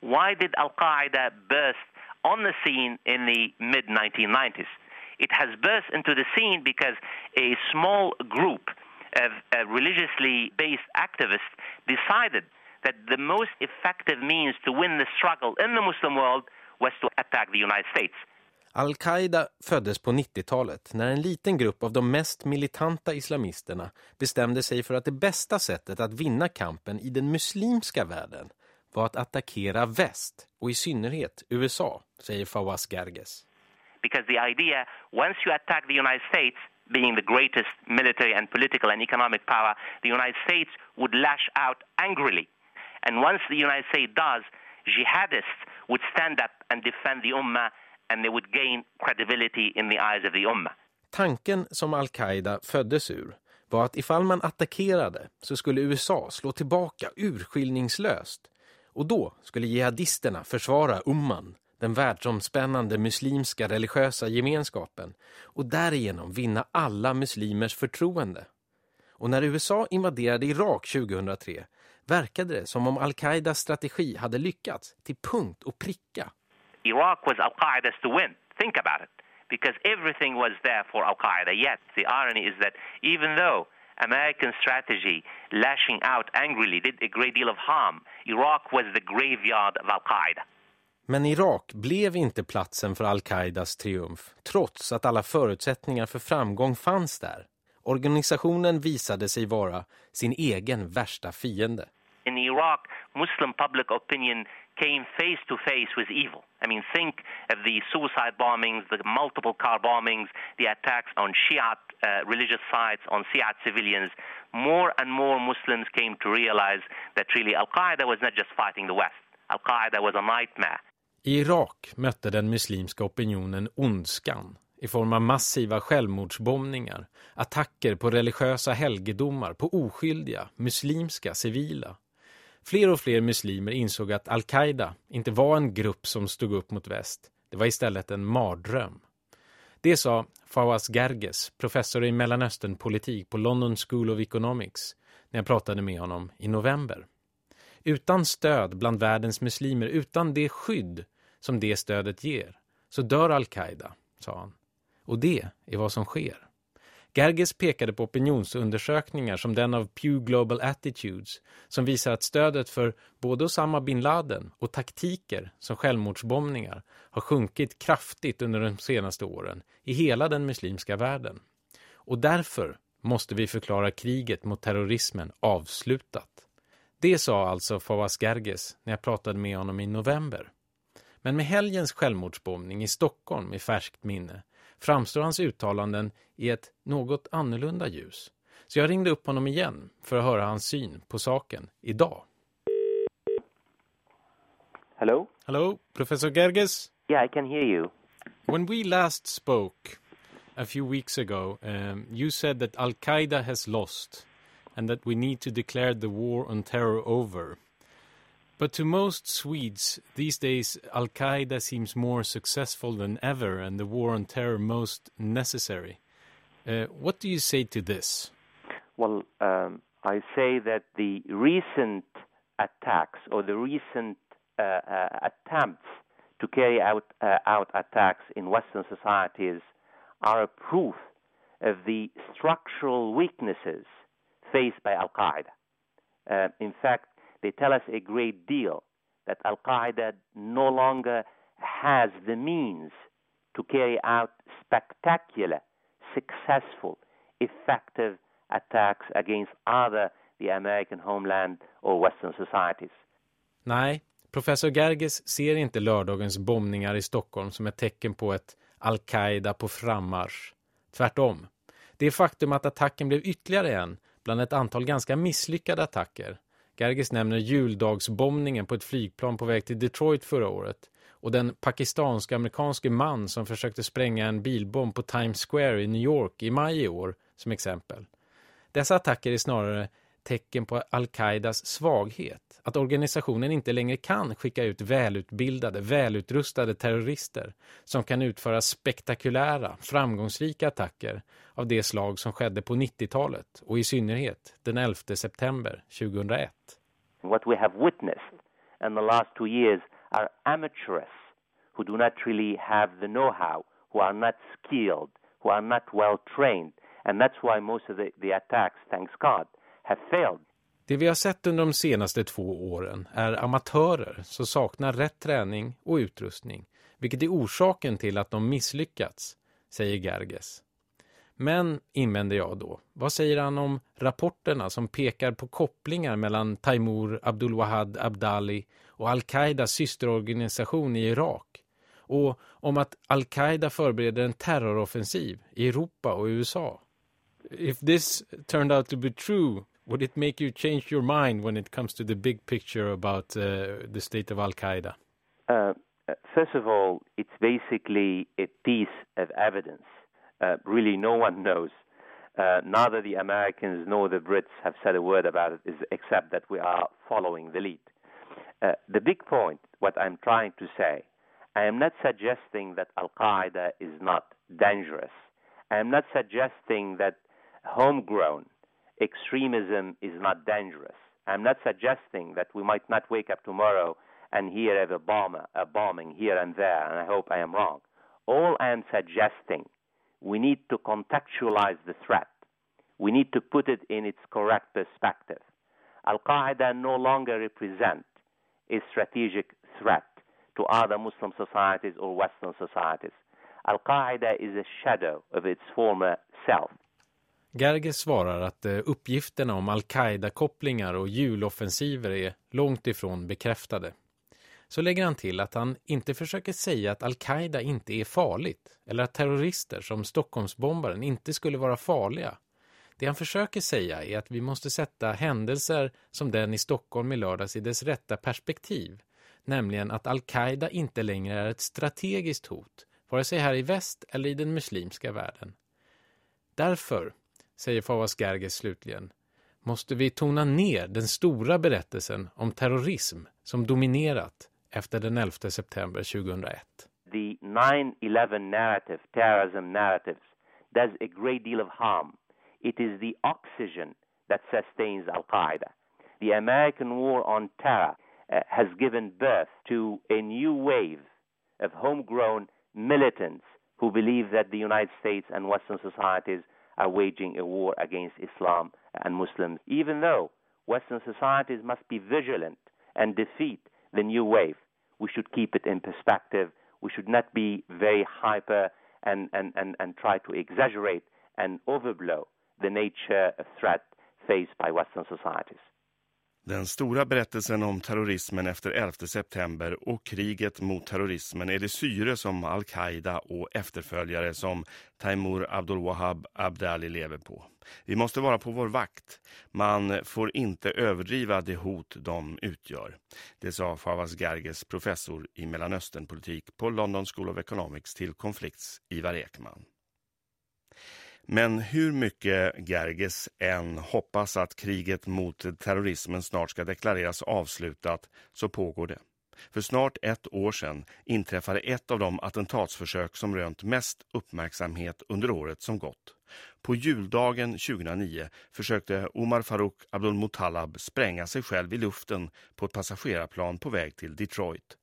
Why did Al-Qaida burst on the scene in the mid 1990s. It has burst into the scene because a small group of uh, religiously based activists decided that the most effective means to win the struggle in the Muslim world was to attack the United States. Al-Qaida föddes på 90-talet när en liten grupp av de mest militanta islamisterna bestämde sig för att det bästa sättet att vinna kampen i den muslimska världen var att attackera väst och i synnerhet USA, säger Fawaz Gerges. Because the idea, once you attack the United States, being the greatest military and political and economic power, the United States would lash out angrily. And once the United States does, jihadists would stand up and defend the Ummah and they would gain credibility in the eyes of the Ummah. Tanken som Al-Qaida föddes ur var att ifall man attackerade så skulle USA slå tillbaka urskiljningslöst och då skulle jihadisterna försvara umman, den världsomspännande muslimska religiösa gemenskapen och därigenom vinna alla muslimers förtroende. Och när USA invaderade Irak 2003 verkade det som om Al-Qaidas strategi hade lyckats till punkt och pricka. Iraq was al-Qaidas to win. Think about it. Because everything was there for al-Qaida, Yet the irony is that even though American strategy, lashing out angrily, did a great deal of harm, Iraq was the graveyard of Al-Qaeda. Men Irak blev inte platsen för Al-Qaidas triumf, trots att alla förutsättningar för framgång fanns där. Organisationen visade sig vara sin egen värsta fiende. In Iraq, Muslim public opinion came face to face with evil. I mean, think of the suicide bombings, the multiple car bombings, the attacks on Shiite uh, religious sites, on Shiite civilians. More and more Muslims came to realize that really Al Qaeda was not just fighting the West. Al Qaeda was a nightmare. I Irak mötte den muslimska opinionen ondskan i form av massiva självmordsbombningar, attacker på religiösa helgedomar, på oskyldiga, muslimska, civila. Fler och fler muslimer insåg att Al-Qaida inte var en grupp som stod upp mot väst. Det var istället en mardröm. Det sa Fawaz Gerges, professor i Mellanösternpolitik på London School of Economics, när jag pratade med honom i november. Utan stöd bland världens muslimer, utan det skydd som det stödet ger, så dör Al-Qaida, sa han. Och det är vad som sker. Gerges pekade på opinionsundersökningar som den av Pew Global Attitudes som visar att stödet för både Osama bin Laden och taktiker som självmordsbombningar har sjunkit kraftigt under de senaste åren i hela den muslimska världen. Och därför måste vi förklara kriget mot terrorismen avslutat. Det sa alltså Fawaz Gerges när jag pratade med honom i november. Men med helgens självmordsbombning i Stockholm i färskt minne framstår hans uttalanden i ett något annorlunda ljus. Så jag ringde upp honom igen för att höra hans syn på saken idag. Hello? Hello, Professor Gerges? Yeah, I can hear you. When we last spoke a few weeks ago, um, you said that Al-Qaeda has lost and that we need to declare the war on terror over. But to most Swedes, these days, Al Qaeda seems more successful than ever and the war on terror most necessary. Uh, what do you say to this? Well, um, I say that the recent attacks or the recent uh, uh, attempts to carry out, uh, out attacks in Western societies are a proof of the structural weaknesses faced by Al Qaeda. Uh, in fact, they tell us a great deal that Al Qaeda no longer has the means to carry out spectacular, successful, effective attacks against either the American homeland or Western societies. Nej, professor Gerges ser inte lördagens bombningar i Stockholm som ett tecken på ett Al-Qaida på frammarsch. Tvärtom. Det faktum att attacken blev ytterligare en bland ett antal ganska misslyckade attacker Gergis nämner juldagsbombningen på ett flygplan på väg till Detroit förra året och den pakistansk-amerikanske man som försökte spränga en bilbomb på Times Square i New York i maj i år som exempel. Dessa attacker är snarare tecken på Al-Qaidas svaghet, att organisationen inte längre kan skicka ut välutbildade, välutrustade terrorister som kan utföra spektakulära, framgångsrika attacker av det slag som skedde på 90-talet och i synnerhet den 11 september 2001. What we have witnessed in the last two years are amateurs who do not really have the know-how, who are not skilled, who are not well trained. And that's why most of the, the attacks, thanks God, have failed. Det vi har sett under de senaste två åren är amatörer som saknar rätt träning och utrustning, vilket är orsaken till att de misslyckats, säger Gerges. Men, invänder jag då, vad säger han om rapporterna som pekar på kopplingar mellan Taimur Abdulwahad Abdali och Al-Qaidas systerorganisation i Irak? Och om att Al-Qaida förbereder en terroroffensiv i Europa och USA? If this turned out to be true, would it make you change your mind when it comes to the big picture about uh, the state of Al Qaeda? Uh, first of all, it's basically a piece of evidence. Uh, really, no one knows. Uh, neither the Americans nor the Brits have said a word about it, except that we are following the lead. Uh, the big point, what I'm trying to say, I am not suggesting that Al Qaeda is not dangerous. I am not suggesting that homegrown extremism is not dangerous. I'm not suggesting that we might not wake up tomorrow and hear of a, bomb, a bombing here and there, and I hope I am wrong. All I am suggesting, we need to contextualize the threat. We need to put it in its correct perspective. Al Qaeda no longer represent a strategic threat to other Muslim societies or Western societies. Al Qaeda is a shadow of its former self. Gerges svarar att eh, uppgifterna om Al-Qaida-kopplingar och juloffensiver är långt ifrån bekräftade. Så lägger han till att han inte försöker säga att Al-Qaida inte är farligt eller att terrorister som Stockholmsbombaren inte skulle vara farliga. Det han försöker säga är att vi måste sätta händelser som den i Stockholm i lördags i dess rätta perspektiv, nämligen att Al-Qaida inte längre är ett strategiskt hot, vare sig här i väst eller i den muslimska världen. Därför säger Fawaz Gerges slutligen, måste vi tona ner den stora berättelsen om terrorism som dominerat efter den 11 september 2001. The 9-11 narrative, terrorism narratives, does a great deal of harm. It is the oxygen that sustains al-Qaida. The American war on terror uh, has given birth to a new wave of homegrown militants who believe that the United States and Western societies are waging a war against Islam and Muslims, even though Western societies must be vigilant and defeat the new wave. We should keep it in perspective. We should not be very hyper and, and, and, and try to exaggerate and overblow the nature of threat faced by Western societies. Den stora berättelsen om terrorismen efter 11 september och kriget mot terrorismen är det syre som Al-Qaida och efterföljare som Taimur Abdul Wahab Abdali lever på. Vi måste vara på vår vakt. Man får inte överdriva det hot de utgör. Det sa Fawaz Gerges, professor i Mellanösternpolitik på London School of Economics till konflikts Ivar Ekman. Men hur mycket Gerges än hoppas att kriget mot terrorismen snart ska deklareras avslutat så pågår det. För snart ett år sedan inträffade ett av de attentatsförsök som rönt mest uppmärksamhet under året som gått. På juldagen 2009 försökte Omar Farouk Abdul Mutalab spränga sig själv i luften på ett passagerarplan på väg till Detroit.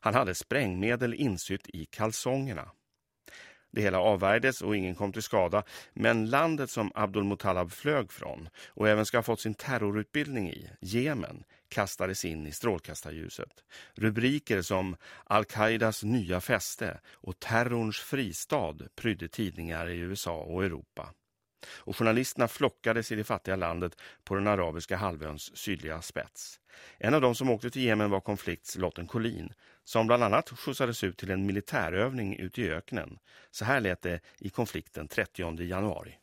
Han hade sprängmedel insytt i kalsongerna. Det hela avvärjdes och ingen kom till skada, men landet som Abdul Muttalab flög från och även ska ha fått sin terrorutbildning i, Jemen, kastades in i strålkastarljuset. Rubriker som Al-Qaidas nya fäste och terrorns fristad prydde tidningar i USA och Europa. Och journalisterna flockades i det fattiga landet på den arabiska halvöns sydliga spets. En av dem som åkte till Jemen var konflikts Lotten Collin som bland annat skjutsades ut till en militärövning ute i öknen. Så här lät det i konflikten 30 januari.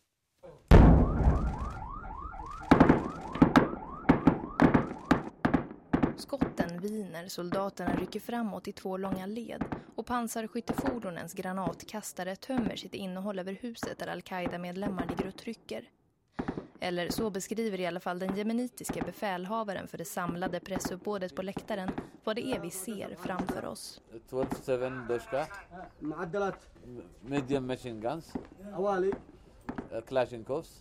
Skotten viner, soldaterna rycker framåt i två långa led och pansarskyttefordonens granatkastare tömmer sitt innehåll över huset där al-Qaida-medlemmar ligger och trycker. Eller så beskriver i alla fall den jemenitiska befälhavaren för det samlade pressuppbådet på läktaren vad det är vi ser framför oss. 27 Doshka. Medium machine guns. Kalashnikovs.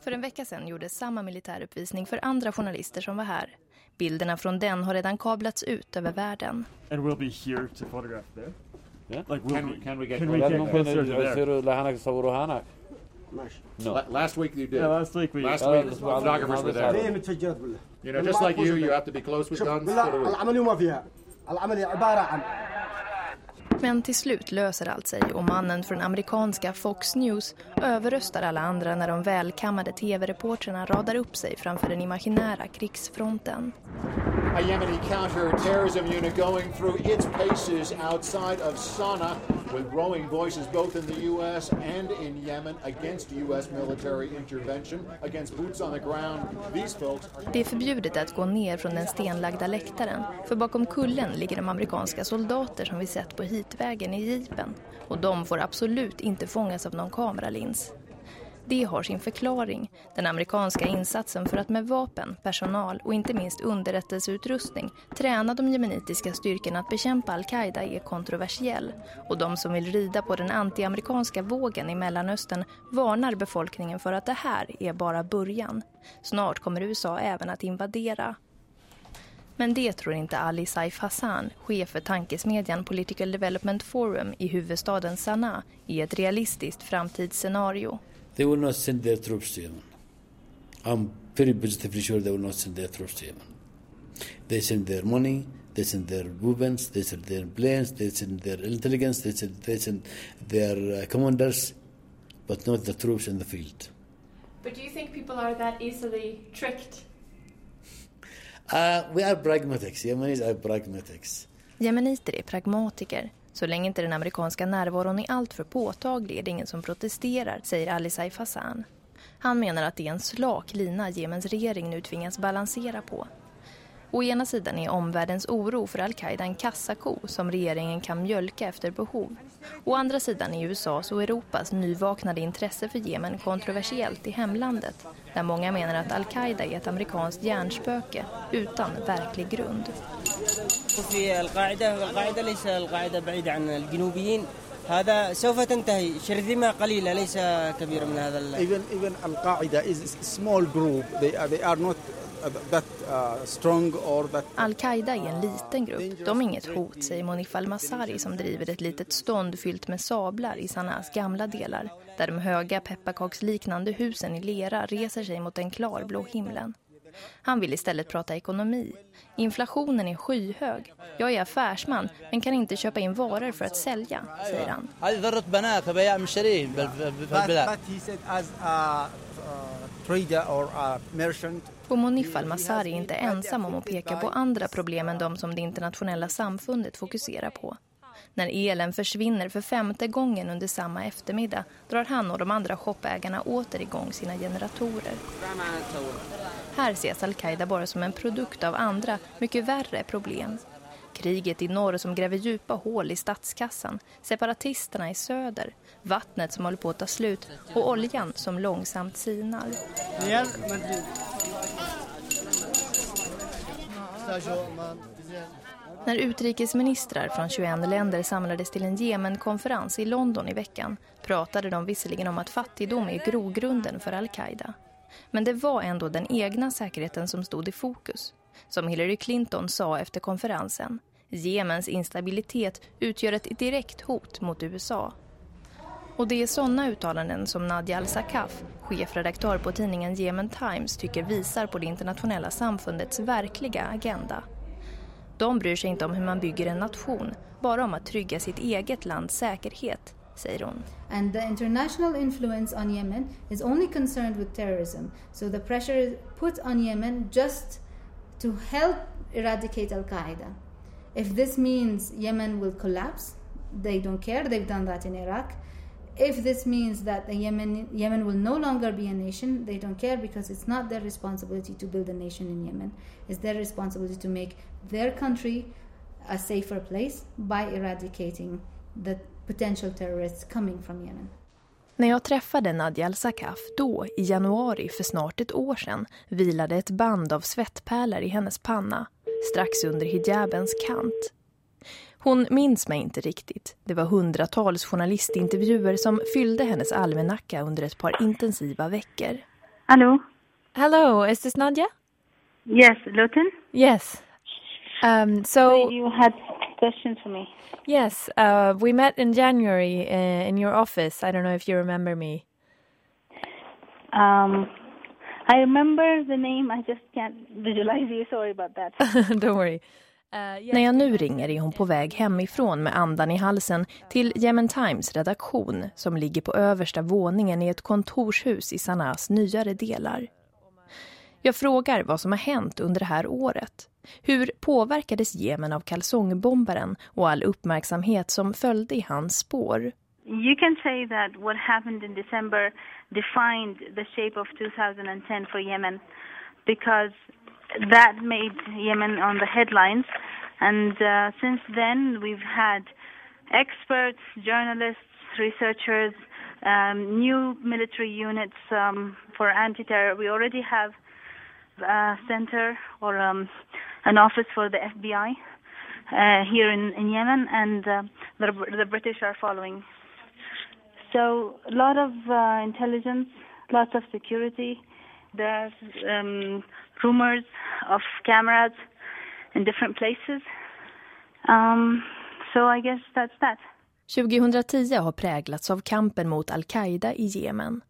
För en vecka sedan gjordes samma militäruppvisning för andra journalister som var här. Bilderna från den har redan kablats ut över världen. And we'll be here to photograph there. Yeah. Like we'll Can be, can we get can we get closer to there? يصيروا لهناك يصوروا هناك. No. La- last week you did. Yeah, last week we- Last Uh, week week the photographers were there. ليه متفجرات بالله You know, just like you, you have to be close with شوف guns. بالله put away. العملية ما فيها العملية عبارة عن Men till slut löser allt sig och mannen från amerikanska Fox News överröstar alla andra när de välkammade tv-reportrarna radar upp sig framför den imaginära krigsfronten. A Yemeni counterterrorism unit going through its paces outside of Sana'a with growing voices both in the U.S. and in Yemen against U.S. military intervention, against boots on the ground. These folks are Det är förbjudet att gå ner från den stenlagda läktaren för bakom kullen ligger de amerikanska soldater som vi sett på hitvägen i jeepen och de får absolut inte fångas av någon kameralins. Det har sin förklaring. Den amerikanska insatsen för att med vapen, personal och inte minst underrättelseutrustning träna de jemenitiska styrkorna att bekämpa al-Qaida är kontroversiell. Och de som vill rida på den antiamerikanska vågen i Mellanöstern varnar befolkningen för att det här är bara början. Snart kommer USA även att invadera. Men det tror inte Ali Saif Hassan, chef för tankesmedjan Political Development Forum i huvudstaden Sanaa, i ett realistiskt framtidsscenario. They will not send their troops to Yemen. I'm very positively sure they will not send their troops to Yemen. They send their money, they send their weapons, they send their planes, they send their intelligence, they send, they send their uh, commanders, but not the troops in the field. But do you think people are that easily tricked? Uh, we are pragmatics. Yemenis are pragmatics. Jemeniter är pragmatiker. Så länge inte den amerikanska närvaron är alltför påtaglig är det ingen som protesterar, säger Ali Saif Hassan. Han menar att det är en slak lina Jemens regering nu tvingas balansera på. Å ena sidan är omvärldens oro för al-Qaida en kassako som regeringen kan mjölka efter behov. Å andra sidan är USAs och Europas nyvaknade intresse för Jemen kontroversiellt i hemlandet där många menar att al-Qaida är ett amerikanskt hjärnspöke utan verklig grund. في القاعدة القاعدة ليس القاعدة بعيدة عن الجنوبيين هذا سوف تنتهي شرذمة قليلة ليس كبيرة من هذا ال... even even Al Qaeda is a small group. They are they are not Al-Qaida är en liten grupp. De är inget hot, säger Monif al-Masari som driver ett litet stånd fyllt med sablar i Sannas gamla delar där de höga pepparkaksliknande husen i lera reser sig mot den klarblå himlen. Han vill istället prata ekonomi. Inflationen är skyhög. Jag är affärsman men kan inte köpa in varor för att sälja, säger han. But, but he said as a, a trader or merchant och Monif al-Masari är inte ensam om att peka på andra problem än de som det internationella samfundet fokuserar på. När elen försvinner för femte gången under samma eftermiddag drar han och de andra shoppägarna åter igång sina generatorer. Här ses al-Qaida bara som en produkt av andra, mycket värre problem. Kriget i norr som gräver djupa hål i statskassan, separatisterna i söder, vattnet som håller på att ta slut och oljan som långsamt sinar. När utrikesministrar från 21 länder samlades till en Jemen-konferens i London i veckan pratade de visserligen om att fattigdom är grogrunden för al-Qaida. Men det var ändå den egna säkerheten som stod i fokus. Som Hillary Clinton sa efter konferensen. Jemens instabilitet utgör ett direkt hot mot USA. Och det är sådana uttalanden som Nadia Al-Sakaf, chefredaktör på tidningen Yemen Times, tycker visar på det internationella samfundets verkliga agenda. De bryr sig inte om hur man bygger en nation, bara om att trygga sitt eget lands säkerhet, säger hon. And the international influence on Yemen is only concerned with terrorism. So the pressure is put on Yemen just to help eradicate al-Qaida. If this means Yemen will collapse, they don't care. They've done that in Iraq. If this means that the Yemen, Yemen will no longer be a nation, they don't care because it's not their responsibility to build a nation in Yemen. It's their responsibility to make their country a safer place by eradicating the potential terrorists coming from Yemen. När jag träffade Nadia Al-Sakaf då, i januari för snart ett år sedan, vilade ett band av svettpärlor i hennes panna, strax under hijabens kant. Hon minns mig inte riktigt. Det var hundratals journalistintervjuer som fyllde hennes almanacka under ett par intensiva veckor. Hello. Hello, is this Nadia? Yes, Luton. Yes. Um, so you had questions for me. Yes, uh, we met in January uh, in your office. I don't know if you remember me. Um, I remember the name. I just can't visualize you. Sorry about that. don't worry. Uh, När jag nu ringer är hon på väg hemifrån med andan i halsen till Yemen Times redaktion som ligger på översta våningen i ett kontorshus i Sanas nyare delar. Jag frågar vad som har hänt under det här året. Hur påverkades Jemen av kalsongbombaren och all uppmärksamhet som följde i hans spår? You can say that what happened in December defined the shape of 2010 for Yemen because that made Yemen on the headlines. And uh, since then, we've had experts, journalists, researchers um, new military units um, for anti-terror. We already have a center or um, an office for the FBI uh, here in, in, Yemen, and uh, the, the, British are following. So a lot of uh, intelligence, lots of security. There's um, rumors of cameras in different places. Um, so I guess that's that. 2010 har präglats av kampen mot al-Qaida i Jemen.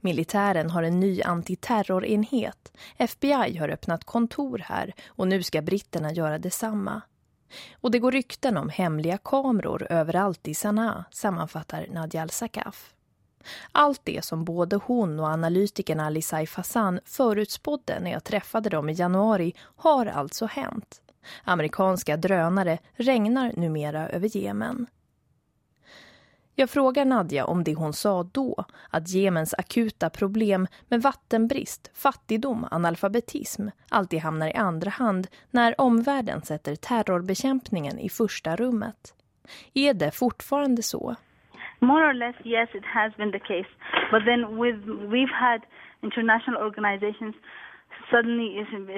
Militären har en ny antiterrorenhet. FBI har öppnat kontor här och nu ska britterna göra detsamma. Och det går rykten om hemliga kameror överallt i Sanaa, sammanfattar Nadia Al-Sakaf. Allt det som både hon och analytikern Ali Saif Hassan förutspådde när jag träffade dem i januari har alltså hänt. Amerikanska drönare regnar numera över Jemen. Jag frågar Nadja om det hon sa då, att Jemens akuta problem med vattenbrist, fattigdom, analfabetism alltid hamnar i andra hand när omvärlden sätter terrorbekämpningen i första rummet. Är det fortfarande så? More or less, yes, it has been the case. But then with, we've had international organizations suddenly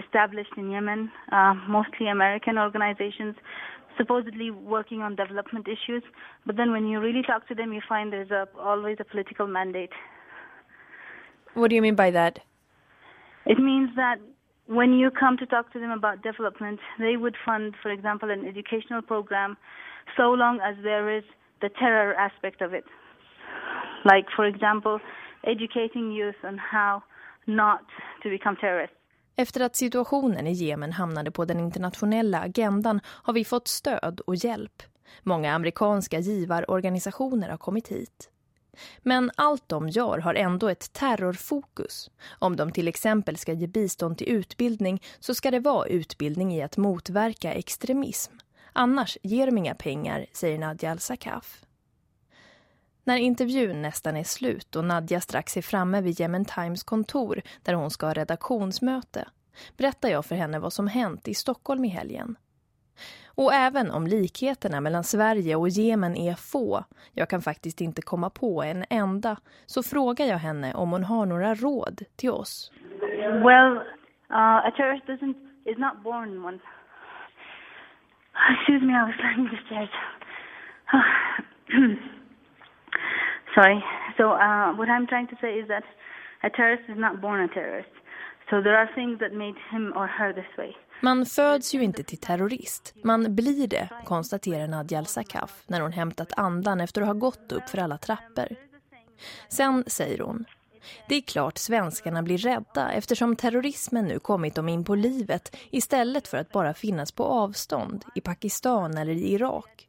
established in Yemen, uh, mostly American organizations, supposedly working on development issues, but then when you really talk to them, you find there's a, always a political mandate. What do you mean by that? It means that when you come to talk to them about development, they would fund, for example, an educational program so long as there is the terror aspect of it. Like, for example, educating youth on how not to become terrorists. Efter att situationen i Jemen hamnade på den internationella agendan har vi fått stöd och hjälp. Många amerikanska givarorganisationer har kommit hit. Men allt de gör har ändå ett terrorfokus. Om de till exempel ska ge bistånd till utbildning så ska det vara utbildning i att motverka extremism. Annars ger de inga pengar, säger Nadja Al-Sakaf. När intervjun nästan är slut och Nadja strax är framme vid Yemen Times kontor där hon ska ha redaktionsmöte berättar jag för henne vad som hänt i Stockholm i helgen. Och även om likheterna mellan Sverige och Jemen är få, jag kan faktiskt inte komma på en enda, så frågar jag henne om hon har några råd till oss. Well, uh, a terrorist doesn't, is not born one. Excuse me, I was climbing the stairs. Sorry. So uh, what I'm trying to say is that a terrorist is not born a terrorist. So there are things that made him or her this way. Man föds ju inte till terrorist. Man blir det, konstaterar Nadja Al-Sakaf när hon hämtat andan efter att ha gått upp för alla trappor. Sen säger hon, det är klart svenskarna blir rädda eftersom terrorismen nu kommit dem in på livet istället för att bara finnas på avstånd i Pakistan eller i Irak.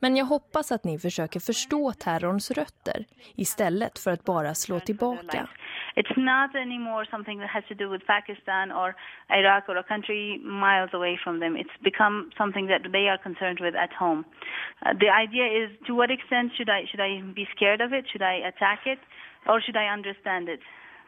Men jag hoppas att ni försöker förstå terrorns rötter istället för att bara slå tillbaka. It's not anymore something that has to do with Pakistan or Iraq or a country miles away from them. It's become something that they are concerned with at home. Uh, the idea is to what extent should I should I be scared of it? Should I attack it or should I understand it?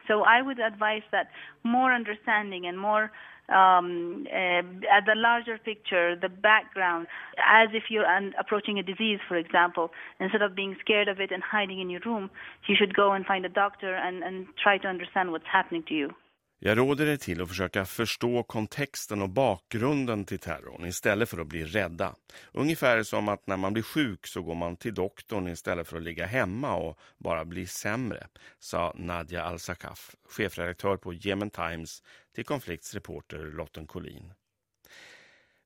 So I would advise that more understanding and more um, uh, at the larger picture, the background, as if you're un- approaching a disease, for example, instead of being scared of it and hiding in your room, you should go and find a doctor and, and try to understand what's happening to you. Jag råder dig till att försöka förstå kontexten och bakgrunden till terrorn istället för att bli rädda. Ungefär som att när man blir sjuk så går man till doktorn istället för att ligga hemma och bara bli sämre, sa Nadia Al-Sakaf, chefredaktör på Yemen Times till konfliktsreporter Lotten Collin.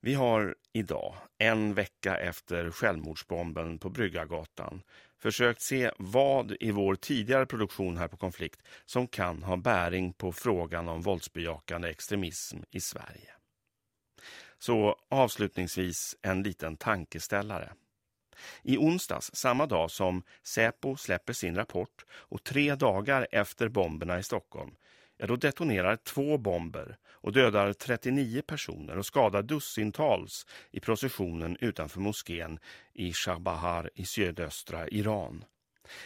Vi har idag, en vecka efter självmordsbomben på Bryggagatan, försökt se vad i vår tidigare produktion här på Konflikt som kan ha bäring på frågan om våldsbejakande extremism i Sverige. Så avslutningsvis en liten tankeställare. I onsdags, samma dag som Säpo släpper sin rapport och tre dagar efter bomberna i Stockholm, ja då detonerar två bomber och dödar 39 personer och skadar dussintals i processionen utanför moskén i Shahbahar i sydöstra Iran.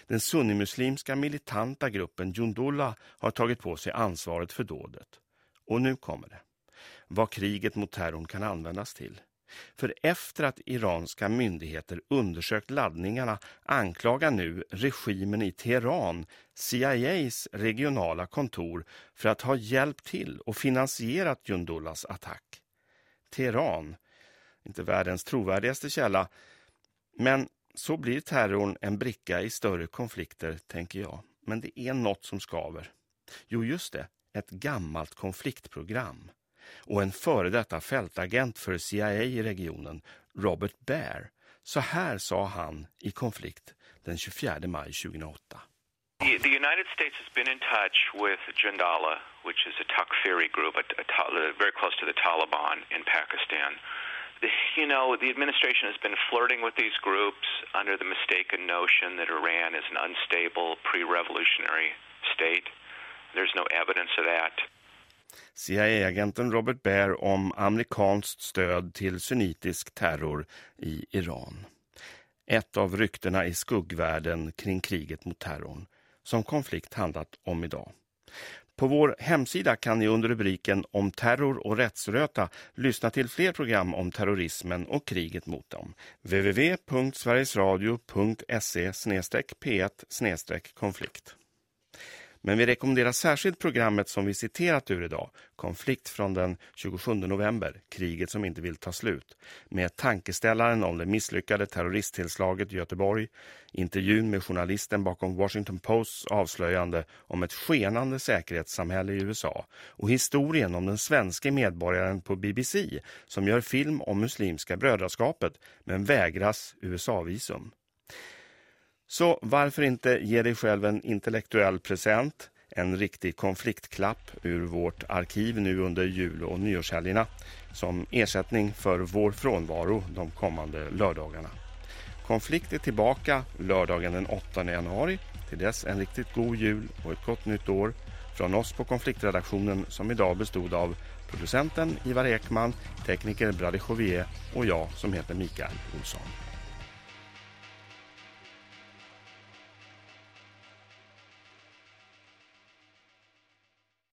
Den sunnimuslimska militanta gruppen Jundullah har tagit på sig ansvaret för dådet. Och nu kommer det. Vad kriget mot terrorn kan användas till. För efter att iranska myndigheter undersökt laddningarna anklagar nu regimen i Teheran CIAs regionala kontor för att ha hjälpt till och finansierat Jundullas attack. Teheran, inte världens trovärdigaste källa, men så blir terrorn en bricka i större konflikter, tänker jag. Men det är något som skaver. Jo, just det, ett gammalt konfliktprogram och en före detta fältagent för CIA i regionen, Robert Baer. Så här sa han i konflikt den 24 maj 2008. The United States has been in touch with Jindala, which is a Takfiri group, a, a, uh, very close to the Taliban in Pakistan. The, you know, the administration has been flirting with these groups under the mistaken notion that Iran is an unstable pre-revolutionary state. There's no evidence of that. CIA-agenten Robert Baer om amerikanskt stöd till sunnitisk terror i Iran. Ett av ryktena i skuggvärlden kring kriget mot terrorn som konflikt handlat om idag. På vår hemsida kan ni under rubriken om terror och rättsröta lyssna till fler program om terrorismen och kriget mot dem. www.sverigesradio.se p1 konflikt. Men vi rekommenderar särskilt programmet som vi citerat ur idag, Konflikt från den 27 november, kriget som inte vill ta slut, med tankeställaren om det misslyckade terroristtillslaget i Göteborg, intervjun med journalisten bakom Washington Posts avslöjande om ett skenande säkerhetssamhälle i USA och historien om den svenska medborgaren på BBC som gör film om muslimska brödraskapet men vägras USA-visum. Så varför inte ge dig själv en intellektuell present, en riktig konfliktklapp ur vårt arkiv nu under jul- och nyårshelgerna som ersättning för vår frånvaro de kommande lördagarna. Konflikt är tillbaka lördagen den 8 januari. Till dess en riktigt god jul och ett gott nytt år från oss på konfliktredaktionen som idag bestod av producenten Ivar Ekman, tekniker Brady Jovier och jag som heter Mikael Olsson.